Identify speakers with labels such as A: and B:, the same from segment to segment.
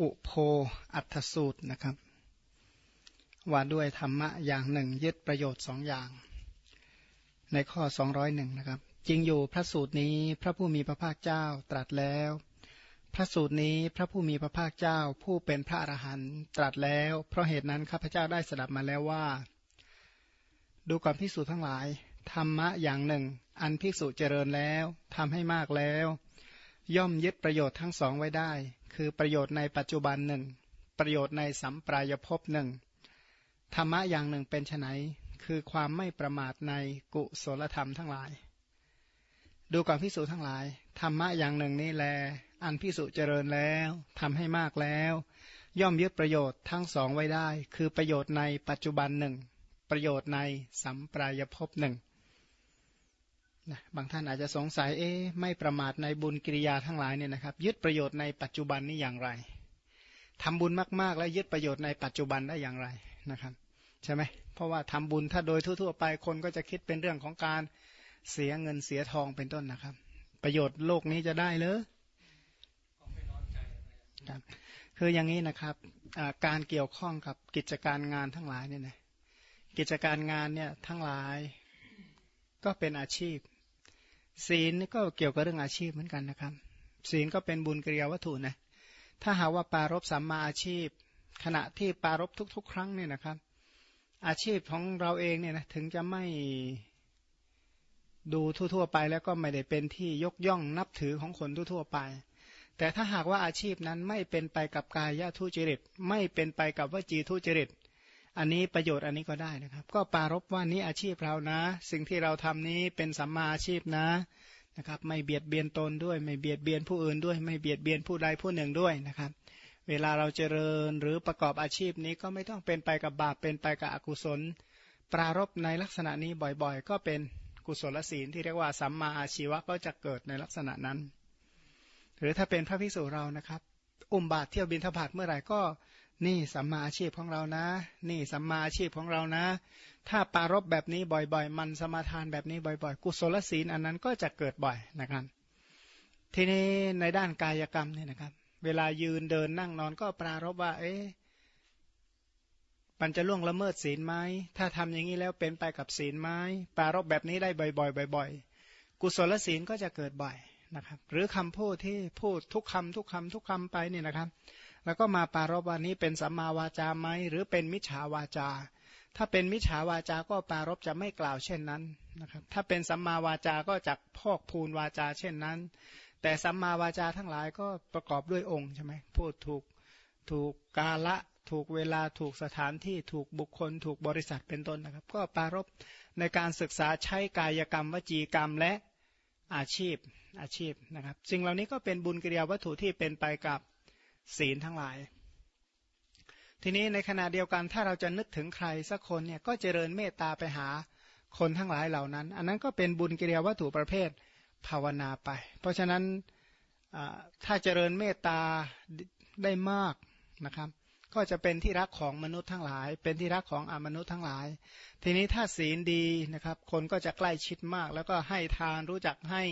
A: อุโพอัตสูตรนะครับ ว่าด้วยธรรมะอย่างหนึ่ง ยึดประโยชน์สองอย่าง ในข้อ 201 นะครับ จริงอยู่พระสูตรนี้พระผู้มีพระภาคเจ้าตรัสแล้ว พระสูตรนี้พระผู้มีพระภาคเจ้าผู้เป็นพระอรหันต์ตรัสแล้ว เพราะเหตุนั้นข้าพเจ้าได้สดับมาแล้วว่า ดูก่อนพิสูจน์ทั้งหลาย ธรรมะอย่างหนึ่ง อันพิสูจน์เจริญแล้วทำให้มากแล้ว ย่อมยึดประโยชน์ทั้งสองไว้ได้ คือประโยชน์ในปัจจุบันหนึ่ง ประโยชน์ในสัมปรายภพหนึ่งธรรมะอย่างหนึ่งเป็นไนคือความไม่ประมาทในกุศลธรรมทั้งหลาย ดูก่อนพิสูจทั้งหลาย ธรรมะอย่างหนึ่งนี่แล อันพิสูจเจริญแล้วทำให้มากแล้ว ย่อมยึดประโยชน์ทั้งสองไว้ได้ คือประโยชน์ในปัจจุบันหนึ่ง ประโยชน์ในสัมปรายภพหนึ่ง นะบางท่านอาจจะสงสัยเอ๊ไม่ประมาทในบุญกิริยาทั้งหลายเนี่ยนะครับ ยึดประโยชน์ในปัจจุบันนี้อย่างไรทำบุญมากๆ แล้วยึดประโยชน์ในปัจจุบันได้อย่างไรนะครับใช่ไหมเพราะว่าทำบุญถ้าโดยทั่วๆ ไปคนก็จะคิดเป็นเรื่องของการเสียเงินเสียทองเป็นต้นนะครับ ประโยชน์โลกนี้จะได้เลยครับคืออย่างนี้นะครับการเกี่ยวข้องกับกิจการงานทั้งหลายเนี่ยนะกิจการงานเนี่ยทั้งหลายก็เป็นอาชีพ ศีลก็เกี่ยวกับเรื่องอาชีพเหมือนกันนะครับ ศีลก็เป็นบุญกิริยาวัตถุนะถ้าหาว่าปารบสัมมาอาชีพ ขณะที่ปารบทุก ๆ ครั้งเนี่ยนะครับ อาชีพของเราเองเนี่ยนะถึงจะไม่ดูทั่ว ๆ ไปแล้วก็ไม่ได้เป็นที่ยกย่องนับถือของคนทั่วๆไป แต่ถ้าหากว่าอาชีพนั้นไม่เป็นไปกับกายทุจริต ไม่เป็นไปกับวจีทุจริต อันนี้ประโยชน์อันนี้ก็ได้นะครับ ก็ปารบว่านี้อาชีพเรานะ สิ่งที่เราทำนี้เป็นสัมมาอาชีพนะนะครับ ไม่เบียดเบียนตนด้วย ไม่เบียดเบียนผู้อื่นด้วย ไม่เบียดเบียนผู้ใดผู้หนึ่งด้วยนะครับ เวลาเราเจริญหรือประกอบอาชีพนี้ก็ไม่ต้องเป็นไปกับบาปเป็นไปกับอกุศล ปรารบในลักษณะนี้บ่อยๆ ก็เป็นกุศลศีลที่เรียกว่าสัมมาอาชีวะก็จะเกิดในลักษณะนั้น หรือถ้าเป็นพระภิกษุเรานะครับ อุมบาทเที่ยวบินทบาทเมื่อไหร่ก็ นี่สัมมาอาชีพของเรานะ นี่สัมมาอาชีพของเรานะ ถ้าปารบแบบนี้บ่อยๆ มันสมาทานแบบนี้บ่อยๆ กุศลศีลอันนั้นก็จะเกิดบ่อยนะครับ ทีนี้ในด้านกายกรรมเนี่ยนะครับ เวลายืนเดินนั่งนอนก็ปรารบว่า เอ๊ะมันจะล่วงละเมิดศีลไหม ถ้าทำอย่างนี้แล้วเป็นไปกับศีลไหมปรารบแบบนี้ได้บ่อยๆ บ่อย ๆ กุศลศีลก็จะเกิดบ่อยนะครับ หรือคำพูดที่พูดทุกคำทุกคำทุกคำไปเนี่ยนะครับ แล้วก็มาปารบวันนี้เป็นสัมมาวาจาไหมหรือเป็นมิจฉาวาจา ถ้าเป็นมิจฉาวาจาก็ปารบจะไม่กล่าวเช่นนั้นนะครับถ้าเป็นสัมมาวาจาก็จะพอกพูนวาจาเช่นนั้น แต่สัมมาวาจาทั้งหลายก็ประกอบด้วยองค์ใช่ไหมพูดถูกถูกกาละถูกเวลาถูกสถานที่ถูกบุคคล ถูกบริษัทเป็นต้นนะครับ ก็ปารบในการศึกษาใช้กายกรรมวจีกรรมและอาชีพอาชีพนะครับสิ่งเหล่านี้ก็เป็นบุญกิริยาวัตถุที่เป็นไปกับ ศีลทั้งหลาย ทีนี้ในขณะเดียวกันถ้าเราจะนึกถึงใครสักคนเนี่ยก็เจริญเมตตาไปหาคนทั้งหลายเหล่านั้น อันนั้นก็เป็นบุญกิริยาวัตถุประเภทภาวนาไป เพราะฉะนั้นถ้าเจริญเมตตาได้มากนะครับ ก็จะเป็นที่รักของมนุษย์ทั้งหลาย เป็นที่รักของอมนุษย์ทั้งหลาย ทีนี้ถ้าศีลดีนะครับ คนก็จะใกล้ชิดมาก แล้วก็ให้ทานรู้จักให้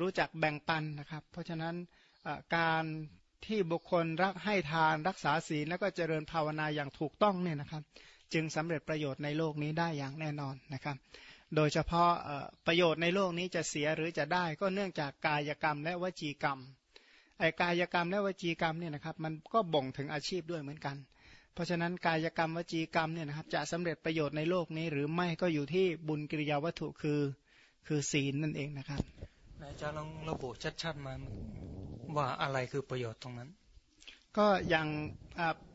A: รู้จักแบ่งปันนะครับ เพราะฉะนั้นการ ที่บุคคลรักให้ทานรักษาศีลแล้วก็เจริญภาวนาอย่างถูกต้องเนี่ยนะครับ จึงสำเร็จประโยชน์ในโลกนี้ได้อย่างแน่นอนนะครับ โดยเฉพาะประโยชน์ในโลกนี้จะเสียหรือจะได้ก็เนื่องจากกายกรรมและวจีกรรมไอ้กายกรรมและวจีกรรมเนี่ยนะครับมันก็บ่งถึงอาชีพด้วยเหมือนกัน เพราะฉะนั้นกายกรรมวจีกรรมเนี่ยนะครับจะสำเร็จประโยชน์ในโลกนี้ หรือไม่ก็อยู่ที่บุญกิริยาวัตถุคือคือศีลนั่นเองนะครับ
B: อาจารย์ลองระบุชัดๆมา ว่าอะไรคือประโยชน์ตรงนั้น
A: ก็อย่าง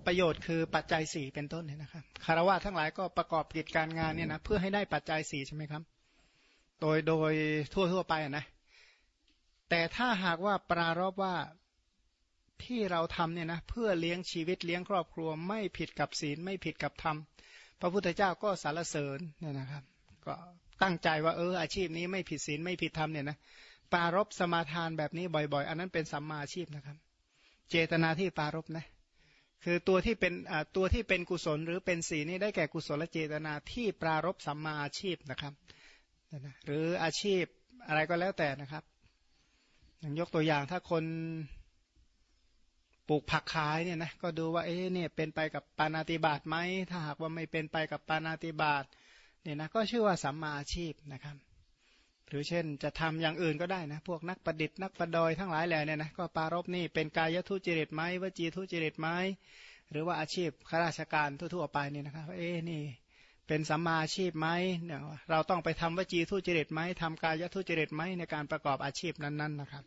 A: ประโยชน์คือปัจจัยสี่เป็นต้นเนี่ยนะครับคารวะทั้งหลายก็ประกอบกิจการงานเนี่ยนะเพื่อให้ได้ปัจจัยสี่ใช่ไหมครับ โดยโดยทั่วทั่วไปนะ แต่ถ้าหากว่าปรารบว่าที่เราทำเนี่ยนะเพื่อเลี้ยงชีวิตเลี้ยงครอบครัวไม่ผิดกับศีลไม่ผิดกับธรรม พระพุทธเจ้าก็สารเสริญเนี่ยนะครับ ก็ตั้งใจว่าเอออาชีพนี้ไม่ผิดศีลไม่ผิดธรรมเนี่ยนะ ปารบสมาทานแบบนี้บ่อย ๆ อันนั้นเป็นสัมมาอาชีพนะครับ เจตนาที่ปารบนะคือตัวที่เป็นตัวที่เป็นกุศลหรือเป็นสีนี่ได้แก่กุศลเจตนาที่ปรารบสัมมาอาชีพนะครับหรืออาชีพอะไรก็แล้วแต่นะครับอย่างยกตัวอย่างถ้าคนปลูกผักขายเนี่ยนะก็ดูว่าเอ๊ะเนี่ยเป็นไปกับปานาติบาตไหมถ้าหากว่าไม่เป็นไปกับปานาติบาตเนี่ยนะก็ชื่อว่าสัมมาอาชีพนะครับ หรือเช่นจะทำอย่างอื่นก็ได้นะพวกนักประดิษฐ์นักประดอยทั้งหลายแหล่เนี่ยนะก็ปารบนี่เป็นกายทุจริตไหมวจีทุจริตไหมหรือว่าอาชีพข้าราชการทั่วๆไปเนี่ยนะครับเอ๊นี่เป็นสัมมาอาชีพไหมเนี่ยเราต้องไปทำวจีทุจริตไหมทำกายทุจริตไหมในการประกอบอาชีพนั้นๆนะครับ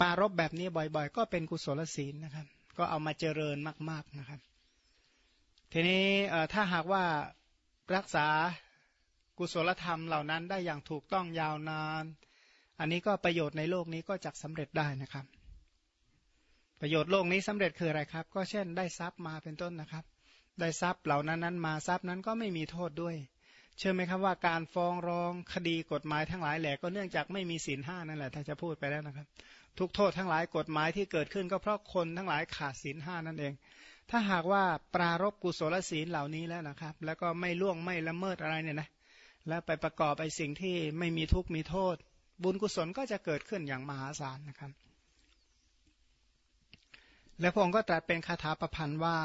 A: ปารบแบบนี้บ่อยๆ ก็เป็นกุศลศีลนะครับ ก็เอามาเจริญมากๆนะครับ ทีนี้ถ้าหากว่ารักษา กุศลธรรมเหล่านั้นได้อย่างถูกต้องยาวนาน อันนี้ก็ประโยชน์ในโลกนี้ก็จะสำเร็จได้นะครับ ประโยชน์โลกนี้สำเร็จคืออะไรครับ ก็เช่นได้ทรัพย์มาเป็นต้นนะครับ ได้ทรัพย์เหล่านั้นนั้นมาทรัพย์นั้นก็ไม่มีโทษด้วย เชื่อไหมครับว่าการฟ้องร้องคดีกฎหมายทั้งหลายแหละก็เนื่องจากไม่มีศีลห้านั่นแหละถ้าจะพูดไปแล้วนะครับ ทุกโทษทั้งหลายกฎหมายที่เกิดขึ้นก็เพราะคนทั้งหลายขาดศีลห้านั่นเองถ้าหากว่าปรารบกุศลศีลเหล่านี้แล้วนะครับ แล้วก็ไม่ล่วงไม่ละเมิดอะไรเนี่ยนะ แล้วไปประกอบไอ้สิ่งที่ไม่มีทุกข์มีโทษ บุญกุศลก็จะเกิดขึ้นอย่างมหาศาลนะครับ และพระองค์ก็ตรัสเป็นคาถาประพันธ์ว่า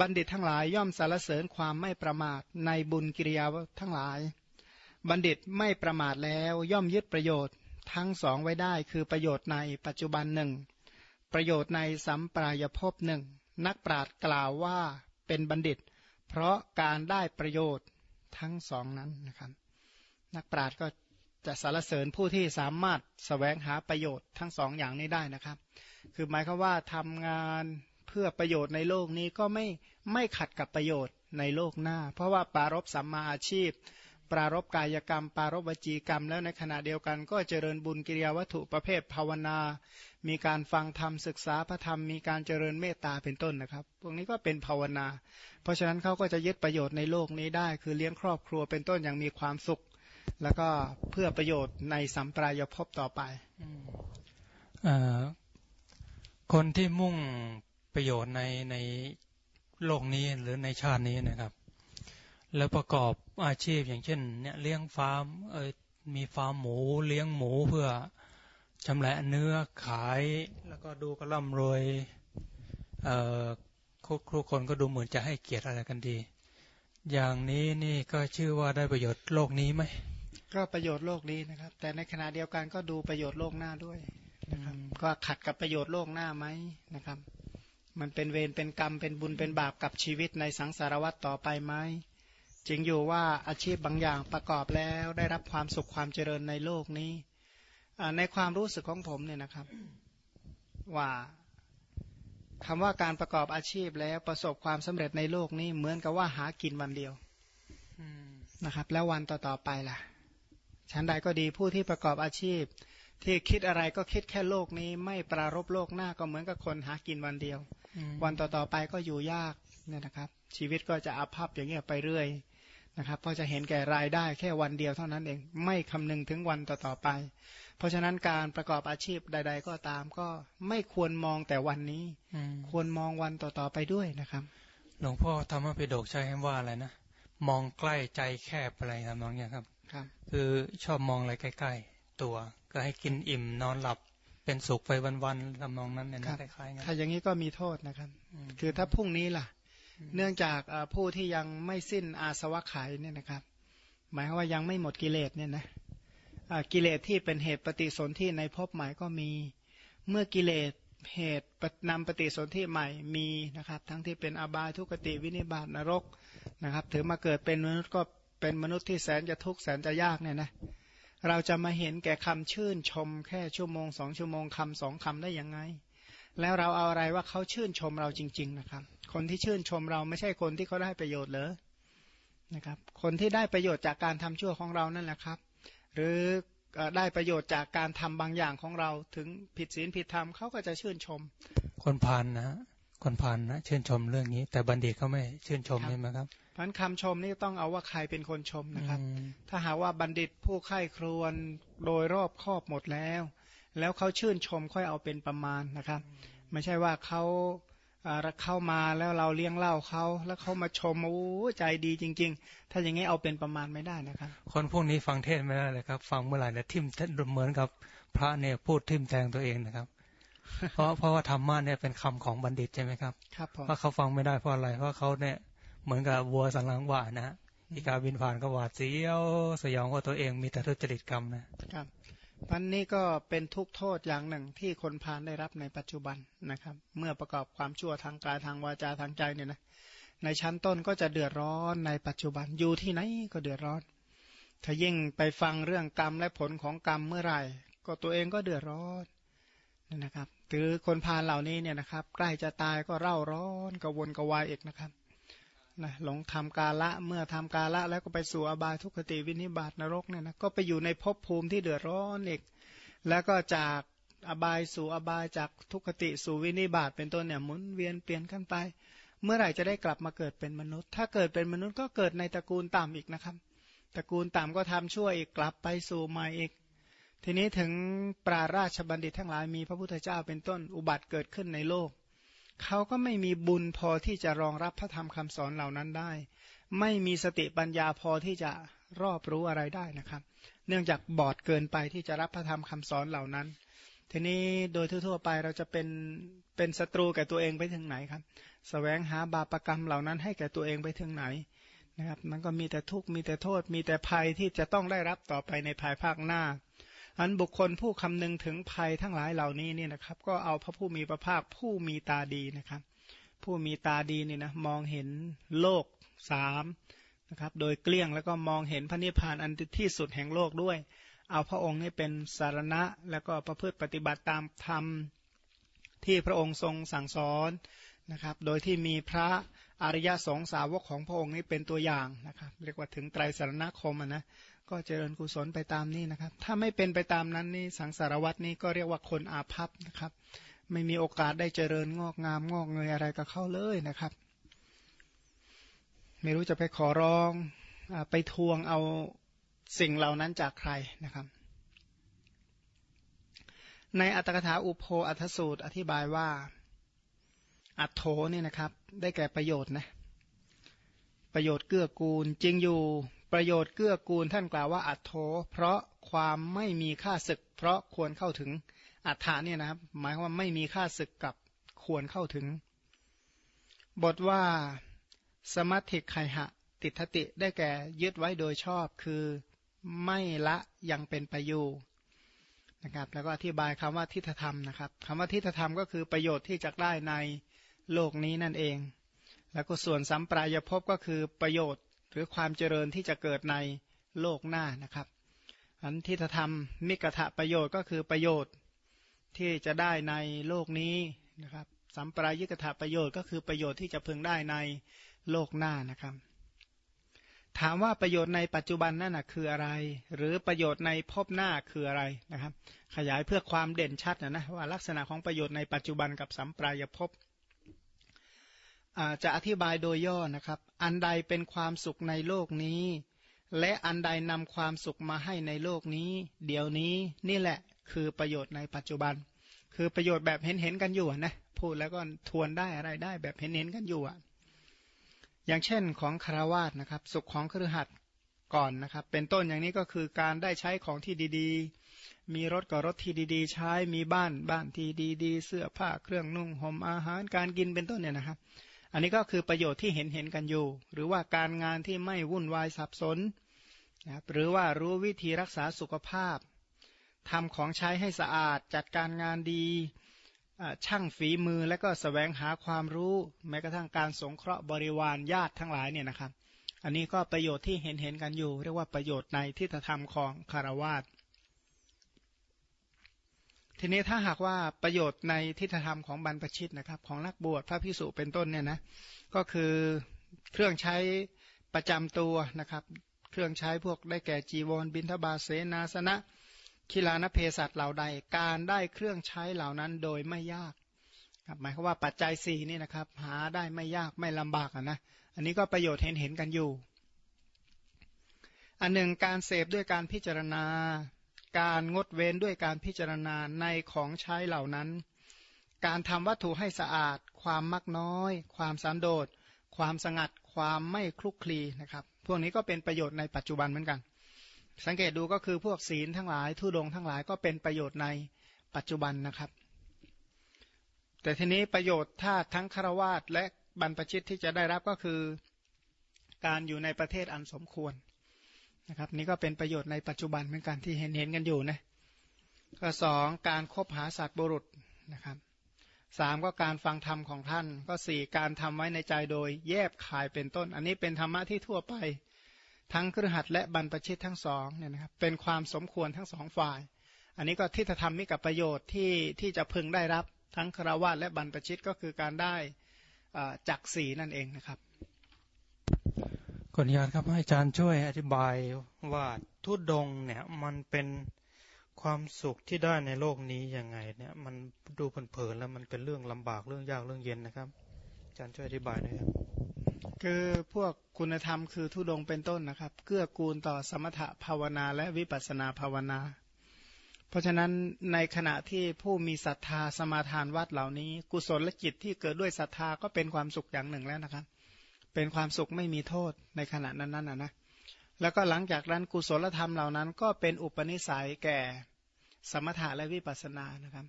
A: บัณฑิตทั้งหลายย่อมสารเสริญความไม่ประมาทในบุญกิริยาทั้งหลาย บัณฑิตไม่ประมาทแล้วย่อมยึดประโยชน์ทั้งสองไว้ได้คือประโยชน์ในปัจจุบันหนึ่ง ประโยชน์ในสัมปรายภพหนึ่งนักปราชญ์กล่าวว่าเป็นบัณฑิต เพราะการได้ประโยชน์ ทั้งสองนั้นนะครับ นักปราชญ์ก็จะสารเสริญผู้ที่สามารถสแสวงหาประโยชน์ทั้งสองอย่างนี้ได้นะครับ คือหมายความว่าทำงานเพื่อประโยชน์ในโลกนี้ก็ไม่ไม่ขัดกับประโยชน์ในโลกหน้า เพราะว่าปารบสัมมาอาชีพ ปรารบกายกรรม ปรารบวจีกรรม แล้วในขณะเดียวกัน ก็เจริญบุญกิริยาวัตถุประเภทภาวนา มีการฟังธรรมศึกษาพระธรรมมีการเจริญเมตตาเป็นต้นนะครับ พวกนี้ก็เป็นภาวนา เพราะฉะนั้นเขาก็จะยึดประโยชน์ในโลกนี้ได้ คือเลี้ยงครอบครัวเป็นต้นอย่างมีความสุข แล้วก็เพื่อประโยชน์ในสัมปรายภพต่อไป
B: คนที่มุ่งประโยชน์ในในโลกนี้หรือในชาตินี้นะครับ แล้วประกอบอาชีพอย่างเช่น เนี่ยเลี้ยงฟาร์มเออมีฟาร์มหมูเลี้ยงหมูเพื่อชำระเนื้อขายแล้วก็ดูก็ร่ำรวยเอ่อครูคนก็ดูเหมือนจะให้เกียรติอะไรกันดี อย่างนี้นี่ก็ชื่อว่าได้ประโยชน์โลกนี้ไหม
A: ก็ประโยชน์โลกนี้นะครับ แต่ในขณะเดียวกันก็ดูประโยชน์โลกหน้าด้วยนะครับก็ขัดกับประโยชน์โลกหน้าไหมนะครับ มันเป็นเวรเป็นกรรมเป็นบุญเป็นบาปกับชีวิตในสังสารวัตต่อไปไหม จริงอยู่ว่าอาชีพบางอย่างประกอบแล้วได้รับความสุขความเจริญในโลกนี้ในความรู้สึกของผมเนี่ยนะครับ ว่าคำว่าการประกอบอาชีพแล้วประสบความสำเร็จในโลกนี้เหมือนกับว่าหากินวันเดียวนะครับ แล้ววันต่อๆไปล่ะชั้นใดก็ดีผู้ที่ประกอบอาชีพ ที่คิดอะไรก็คิดแค่โลกนี้ ไม่ปรารบโลกหน้าก็เหมือนกับคนหากินวันเดียว วันต่อๆไปก็อยู่ยากเนี่ยนะครับ ชีวิตก็จะอาภัพอย่างเงี้ยไปเรื่อย นะครับเพราะจะเห็นแก่รายได้แค่วันเดียวเท่านั้นเอง ไม่คำนึงถึงวันต่อๆไป เพราะฉะนั้นการประกอบอาชีพใด ๆ ก็ตามก็ไม่ควรมองแต่วันนี้ ควรมองวันต่อๆไปด้วยนะครับ
B: หลวงพ่อธรรมะไปโดกใช้คำว่าอะไรนะมองใกล้ใจแคบอะไรทำนองเนี้ยครับครับ คือชอบมองอะไรใกล้ๆ ตัวก็ให้กินอิ่มนอนหลับเป็นสุขไปวันๆทำนองนั้นเนี่ยนะคล้ายๆงั้น
A: ถ้าอย่างนี้ก็มีโทษนะครับ คือถ้าพรุ่งนี้ล่ะ เนื่องจากผู้ที่ยังไม่สิ้นอาสวะขัยเนี่ยนะครับ หมายว่ายังไม่หมดกิเลสเนี่ยนะกิเลสที่เป็นเหตุปฏิสนธิในภพใหม่ก็มี เมื่อกิเลสเหตุนำปฏิสนธิใหม่มีนะครับ ทั้งที่เป็นอบายทุกติวินิบาตนรกนะครับ ถือมาเกิดเป็นมนุษย์ก็เป็นมนุษย์ที่แสนจะทุกข์แสนจะยากเนี่ยนะเราจะมาเห็นแก่คำชื่นชมแค่ชั่วโมงสองชั่วโมงคำสองคำได้ยังไง แล้วเราเอาอะไรว่าเขาชื่นชมเราจริง ๆ นะครับ คนที่ชื่นชมเราไม่ใช่คนที่เขาได้ประโยชน์เลยนะครับ คนที่ได้ประโยชน์จากการทำชั่วของเรานั่นแหละครับ หรือได้ประโยชน์จากการทำบางอย่างของเราถึงผิดศีลผิดธรรมเขาก็จะชื่นชม
B: คนพานนะคนพานนะชื่นชมเรื่องนี้ แต่บัณฑิตเขาไม่ชื่นชมใช่ไหมครับ
A: พันคำชมนี่ต้องเอาว่าใครเป็นคนชมนะครับ ถ้าหาว่าบัณฑิตผู้ไข้ครวนโดยรอบครอบหมดแล้ว แล้วเขาชื่นชมค่อยเอาเป็นประมาณนะครับ ไม่ใช่ว่าเขาเข้ามาแล้วเราเลี้ยงเล่าเขาแล้วเขามาชมโอ้ใจดีจริง ๆ ถ้าอย่างนี้เอาเป็นประมาณไม่ได้นะครับ
B: คนพวกนี้ฟังเทศไม่ได้เลยครับ ฟังเมื่อไหร่เนี่ยทิมเหมือนกับพระเนี่ยพูดทิมแทงตัวเองนะครับ เพราะเพราะว่าธรรมะเนี่ยเป็นคำของบัณฑิตใช่ไหมครับ
A: ครับ
B: เพราะเขาฟังไม่ได้เพราะอะไรเพราะเขาเนี่ยเหมือนกับวัวสันหลังหวานนะอีกาบินผ่านก็หวาดเสียวสยองว่าตัวเองมีแต่ทุจริตกรรมนะครับ
A: พันนี้ก็เป็นทุกโทษอย่างหนึ่งที่คนพานได้รับในปัจจุบันนะครับ เมื่อประกอบความชั่วทางกายทางวาจาทางใจเนี่ยนะในชั้นต้นก็จะเดือดร้อนในปัจจุบันอยู่ที่ไหนก็เดือดร้อน ถ้ายิ่งไปฟังเรื่องกรรมและผลของกรรมเมื่อไหร่ ก็ตัวเองก็เดือดร้อนนี่นะครับหรือคนพาลเหล่านี้เนี่ยนะครับ ใกล้จะตายก็เร่าร้อนกระวนกระวายเอกนะครับ นะหลงทำกาละเมื่อทำกาละแล้วก็ไปสู่อบายทุกขติวินิบาตนรกเนี่ยนะก็ไปอยู่ในภพภูมิที่เดือดร้อนอีกแล้วก็จากอบายสู่อบายจากทุกขติสู่วินิบาตเป็นต้นเนี่ยหมุนเวียนเปลี่ยนกันไป เมื่อไหร่จะได้กลับมาเกิดเป็นมนุษย์ ถ้าเกิดเป็นมนุษย์ก็เกิดในตระกูลต่ำอีกนะครับ ตระกูลต่ำก็ทำชั่วอีกกลับไปสู่ม่อีก ทีนี้ถึงปราราชบัณฑิตทั้งหลายมีพระพุทธเจ้าเป็นต้นอุบัติเกิดขึ้นในโลก เขาก็ไม่มีบุญพอที่จะรองรับพระธรรมคำสอนเหล่านั้นได้ ไม่มีสติปัญญาพอที่จะรอบรู้อะไรได้นะครับ เนื่องจากบอดเกินไปที่จะรับพระธรรมคำสอนเหล่านั้น ทีนี้โดยทั่วๆไปเราจะเป็นเป็นศัตรูแก่ตัวเองไปถึงไหนครับสแสวงหาบาปรกรรมเหล่านั้นให้แก่ตัวเองไปถึงไหนนะครับ มันก็มีแต่ทุกข์มีแต่โทษ มีแต่ภัยที่จะต้องได้รับต่อไปในภายภาคหน้า อันบุคคลผู้คำนึงถึงภัยทั้งหลายเหล่านี้เนี่ยนะครับ ก็เอาพระผู้มีพระภาคผู้มีตาดีนะครับ ผู้มีตาดีนี่นะมองเห็นโลกสามนะครับโดยเกลี้ยงแล้วก็มองเห็นพระนิพพานอันที่สุดแห่งโลกด้วย เอาพระองค์นี่เป็นสารณะ แล้วก็ประพฤติปฏิบัติตามธรรมที่พระองค์ทรงสั่งสอนนะครับ โดยที่มีพระอริยสงสาวกของพระองค์นี้เป็นตัวอย่างนะครับ เรียกว่าถึงไตรสารณคมนะ ก็เจริญกุศลไปตามนี้นะครับ ถ้าไม่เป็นไปตามนั้นนี่สังสารวัตนี่ก็เรียกว่าคนอาภัพนะครับ ไม่มีโอกาสได้เจริญงอกงามงอกเงยอะไรกับเขาเลยนะครับ ไม่รู้จะไปขอร้องอไปทวงเอาสิ่งเหล่านั้นจากใครนะครับ ในอัตถกถาอุโพอัทสูตรอธิบายว่า อัตโธเนี่ยนะครับ ได้แก่ประโยชน์นะประโยชน์เกื้อกูลจริงอยู่ ประโยชน์เกื้อกูลท่านกล่าวว่าอัตโธเพราะความไม่มีค่าศึก เพราะควรเข้าถึงอัฏฐาเนี่ยนะครับ หมายคว่าไม่มีค่าศึกกับควรเข้าถึง บทว่าสมัติไคหะ ติทติได้แก่ยึดไว้โดยชอบคือไม่ละยังเป็นไปอยู่นะครับแล้วก็อธิบายคำว่าทิฏฐธรรมนะครับคำว่าทิฏฐธรรมก็คือประโยชน์ที่จะได้ในโลกนี้นั่นเอง แล้วก็ส่วนสัมปรายภพก็คือประโยชน์ หรือความเจริญที่จะเกิดในโลกหน้านะครับ อันที่ธรรมมิกถะประโยชน์ก็คือประโยชน์ที่จะได้ในโลกนี้นะครับสัมปรายิกถะประโยชน์ก็คือประโยชน์ที่จะพึงได้ในโลกหน้านะครับ ถามว่าประโยชน์ในปัจจุบันนั่นนะคืออะไร หรือประโยชน์ในภพหน้าคืออะไรนะครับ ขยายเพื่อความเด่นชัดนะนะว่าลักษณะของประโยชน์ในปัจจุบันกับสัมปรายภพจะอธิบายโดยย่อนะครับ อันใดเป็นความสุขในโลกนี้ และอันใดนำความสุขมาให้ในโลกนี้ เดี๋ยวนี้นี่แหละคือประโยชน์ในปัจจุบัน คือประโยชน์แบบเห็นเห็นกันอยู่นะพูดแล้วก็ทวนได้อะไรได้แบบเห็นเห็นกันอยู่อะอย่างเช่นของคารวาสนะครับ สุขของครือหัดก่อนนะครับ เป็นต้นอย่างนี้ก็คือการได้ใช้ของที่ดีๆ มีรถก็รถที่ดีๆ ใช้มีบ้านบ้านที่ดีๆ เสื้อผ้าเครื่องนุ่งห่มอาหารการกินเป็นต้นเนี่ยนะครับ อันนี้ก็คือประโยชน์ที่เห็นเห็นกันอยู่ หรือว่าการงานที่ไม่วุ่นวายสับสนนะหรือว่ารู้วิธีรักษาสุขภาพทำของใช้ให้สะอาดจัดการงานดีช่างฝีมือและก็สแสวงหาความรู้แม้กระทั่งการสงเคราะห์บริวารญาติทั้งหลายเนี่ยนะครับ อันนี้ก็ประโยชน์ที่เห็นเห็นกันอยู่ เรียกว่าประโยชน์ในทิฏฐธรรมของคารวาส ทีนี้ถ้าหากว่าประโยชน์ในทิฏฐธรรมของบรรพชิตนะครับ ของนักบวชพระพิสุเป็นต้นเนี่ยนะก็คือเครื่องใช้ประจำตัวนะครับ เครื่องใช้พวกได้แก่จีวรบินทบาเสนาสนะคิลานเพสัตเหล่าใด การได้เครื่องใช้เหล่านั้นโดยไม่ยากครับหมายความว่าปัจจัยสี่นี่นะครับ หาได้ไม่ยากไม่ลำบากนะอันนี้ก็ประโยชน์เห็นเห็นกันอยู่ อันหนึ่งการเสพด้วยการพิจารณา การงดเว้นด้วยการพิจารณาในของใช้เหล่านั้น การทำวัตถุให้สะอาด ความมักน้อย ความสันโดษ ความสงัด ความไม่คลุกคลีนะครับ พวกนี้ก็เป็นประโยชน์ในปัจจุบันเหมือนกัน สังเกตดูก็คือพวกศีลทั้งหลายทุดงทั้งหลายก็เป็นประโยชน์ในปัจจุบันนะครับ แต่ทีนี้ประโยชน์ถ้าทั้งคารวาสและบรรพชิตที่จะได้รับก็คือ การอยู่ในประเทศอันสมควร นะครับ นี่ก็เป็นประโยชน์ในปัจจุบันเหมือนกันที่เห็นเห็นกันอยู่นะก็สองการคบหาสัตว์บุรุษนะครับสามก็การฟังธรรมของท่าน ก็สี่การทำไว้ในใจโดย แยบขายเป็นต้น อันนี้เป็นธรรมะที่ทั่วไป ทั้งครหัสและบรรพชิตทั้งสองเนี่ยนะครับเป็นความสมควรทั้งสองฝ่าย อันนี้ก็ทิฏฐธรรมมิกับประโยชน์ที่ที่จะพึงได้รับ ทั้งคราวาสและบรรพชิตก็คือการได้จักสีนั่นเองนะครับ
B: ขออนุญาตครับให้อาจารย์ช่วยอธิบายว่าทุดงเนี่ยมันเป็นความสุขที่ได้ในโลกนี้ยังไง เนี่ย มันดูเผินๆแล้วมันเป็นเรื่องลำบากเรื่องยากเรื่องเย็นนะครับ อาจารย์ช่วยอธิบายหน่อยครับ
A: คือพวกคุณธรรมคือทุดงเป็นต้นนะครับ เกื้อกูลต่อสมถภาวนาและวิปัสนาภาวนา เพราะฉะนั้นในขณะที่ผู้มีศรัทธาสมาทานวัดเหล่านี้ กุศลและจิตที่เกิดด้วยศรัทธาก็เป็นความสุขอย่างหนึ่งแล้วนะครับ เป็นความสุขไม่มีโทษในขณะนั้นๆนะนะ แล้วก็หลังจากนั้นกุศลธรรมเหล่านั้น ก็เป็นอุปนิสัยแก่สมถะและวิปัสสนานะครับ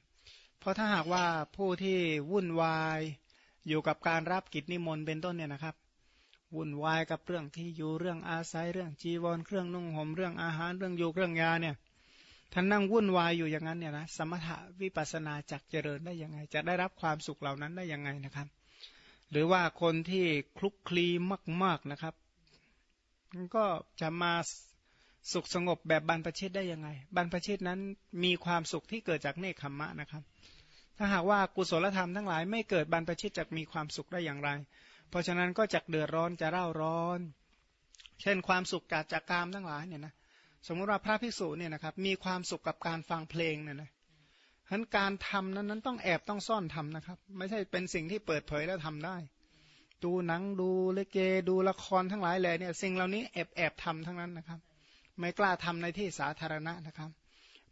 A: เพราะถ้าหากว่าผู้ที่วุ่นวายอยู่กับการรับกิจนิมนต์เป็นต้นเนี่ยนะครับวุ่นวายกับเรื่องที่อยู่เรื่องอาศัยเรื่องจีวรเครื่องนุ่งห่มเรื่องอาหารเรื่องอยู่เรื่องยาเนี่ยท่านนั่งวุ่นวายอยู่อย่างนั้นเนี่ยนะสมถะวิปัสนาจักเจริญได้ยังไง จะได้รับความสุขเหล่านั้นได้ยังไงนะครับ หรือว่าคนที่คลุกคลีมาก ๆนะครับก็จะมาสุขสงบแบบบรรพชิตได้ยังไง บรรพชิตนั้นมีความสุขที่เกิดจากเนคขมมะนะครับ ถ้าหากว่ากุศลธรรมทั้งหลายไม่เกิดบรรพชิตจะมีความสุขได้อย่างไร เพราะฉะนั้นก็จะเดือดร้อนจะเร่าร้อน เช่นความสุขจากจากกามทั้งหลายเนี่ยนะ สมมติว่าพระภิกษุเนี่ยนะครับมีความสุขกับการฟังเพลงเนี่ยนะ ฉะนั้นการทำนั้นนั้นต้องแอบต้องซ่อนทำนะครับ ไม่ใช่เป็นสิ่งที่เปิดเผยแล้วทำได้ ดูหนังดูเลเกดูละครทั้งหลายแหล่เนี่ยสิ่งเหล่านี้แอบแอบทำทั้งนั้นนะครับ ไม่กล้าทำในที่สาธารณะนะครับ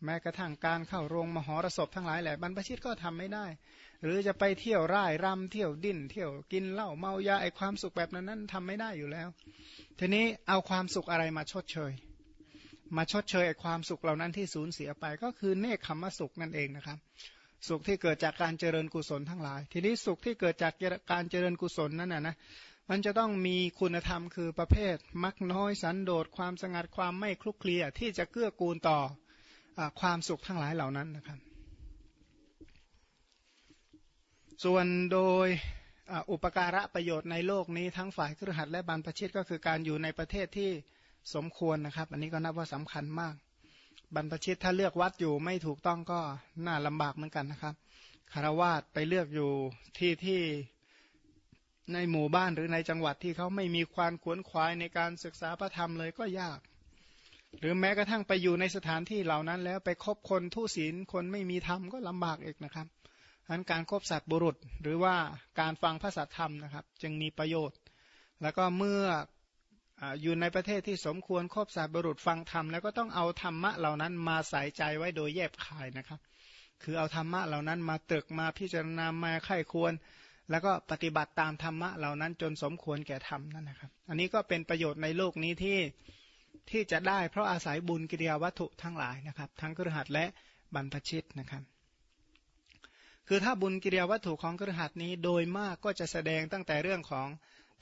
A: แม้กระทั่งการเข้าโรงมหรสพทั้งหลายแหละบรรพชิตก็ทำไม่ได้ หรือจะไปเที่ยวร่ายรำเที่ยวดิ้นเที่ยวกินเหล้าเมายาไอความสุขแบบนั้นนั้นทำไม่ได้อยู่แล้ว ทีนี้เอาความสุขอะไรมาชดเชย มาชดเชยความสุขเหล่านั้นที่สูญเสียไป ก็คือเนคขมสุขนั่นเองนะครับ สุขที่เกิดจากการเจริญกุศลทั้งหลาย ทีนี้สุขที่เกิดจากการเจริญกุศลนั้นนะนะมันจะต้องมีคุณธรรมคือประเภท มักน้อยสันโดษความสงัดความไม่คลุกคลีที่จะเกื้อกูลต่ออความสุขทั้งหลายเหล่านั้นนะครับ ส่วนโดยอุปการะประโยชน์ในโลกนี้ทั้งฝ่ายครหัสและบรรพชิตก็คือการอยู่ในประเทศที่ สมควรนะครับ อันนี้ก็นับว่าสำคัญมาก บรรพชิตถ้าเลือกวัดอยู่ไม่ถูกต้องก็น่าลำบากเหมือนกันนะครับคารวาสไปเลือกอยู่ที่ที่ในหมู่บ้านหรือในจังหวัดที่เขาไม่มีความขวนขวายในการศึกษาพระธรรมเลยก็ยาก หรือแม้กระทั่งไปอยู่ในสถานที่เหล่านั้น แล้วไปคบคนทุศีลคนไม่มีธรรมก็ลำบากอีกนะครับฉะนั้นการครบสัตว์บุรุษหรือว่าการฟังพระสัทธรรมนะครับ จึงมีประโยชน์ แล้วก็เมื่อ อยู่ในประเทศที่สมควรครบสาบรุษฟังธรรมแล้วก็ต้องเอาธรรมะเหล่านั้นมาใส่ใจไว้โดยแยบคายนะครับ คือเอาธรรมะเหล่านั้นมาตรึกมาพิจารณามาไข้ควร แล้วก็ปฏิบัติตามธรรมะเหล่านั้นจนสมควรแก่ธรรมนั่นนะครับ อันนี้ก็เป็นประโยชน์ในโลกนี้ที่ที่จะได้เพราะอาศัยบุญกิริยาวัตถุทั้งหลายนะครับ ทั้งกระหัตและบรรพชิตนะครับคือถ้าบุญกิริยาวัตถุของกระหัตนี้โดยมากก็จะแสดงตั้งแต่เรื่องของ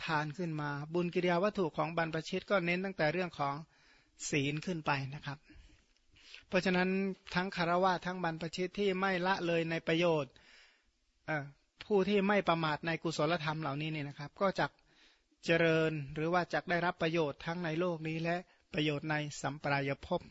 A: ทานขึ้นมา บุญกิริยาวัตถุของบรรพชิตก็เน้นตั้งแต่เรื่องของศีลขึ้นไปนะครับ เพราะฉะนั้นทั้งคารวะทั้งบรรพชิตที่ไม่ละเลยในประโยชน์ผู้ที่ไม่ประมาทในกุศลธรรมเหล่านี้เนี่ยนะครับ ก็จะเจริญหรือว่าจะได้รับประโยชน์ทั้งในโลกนี้และประโยชน์ในสัมปรายภพ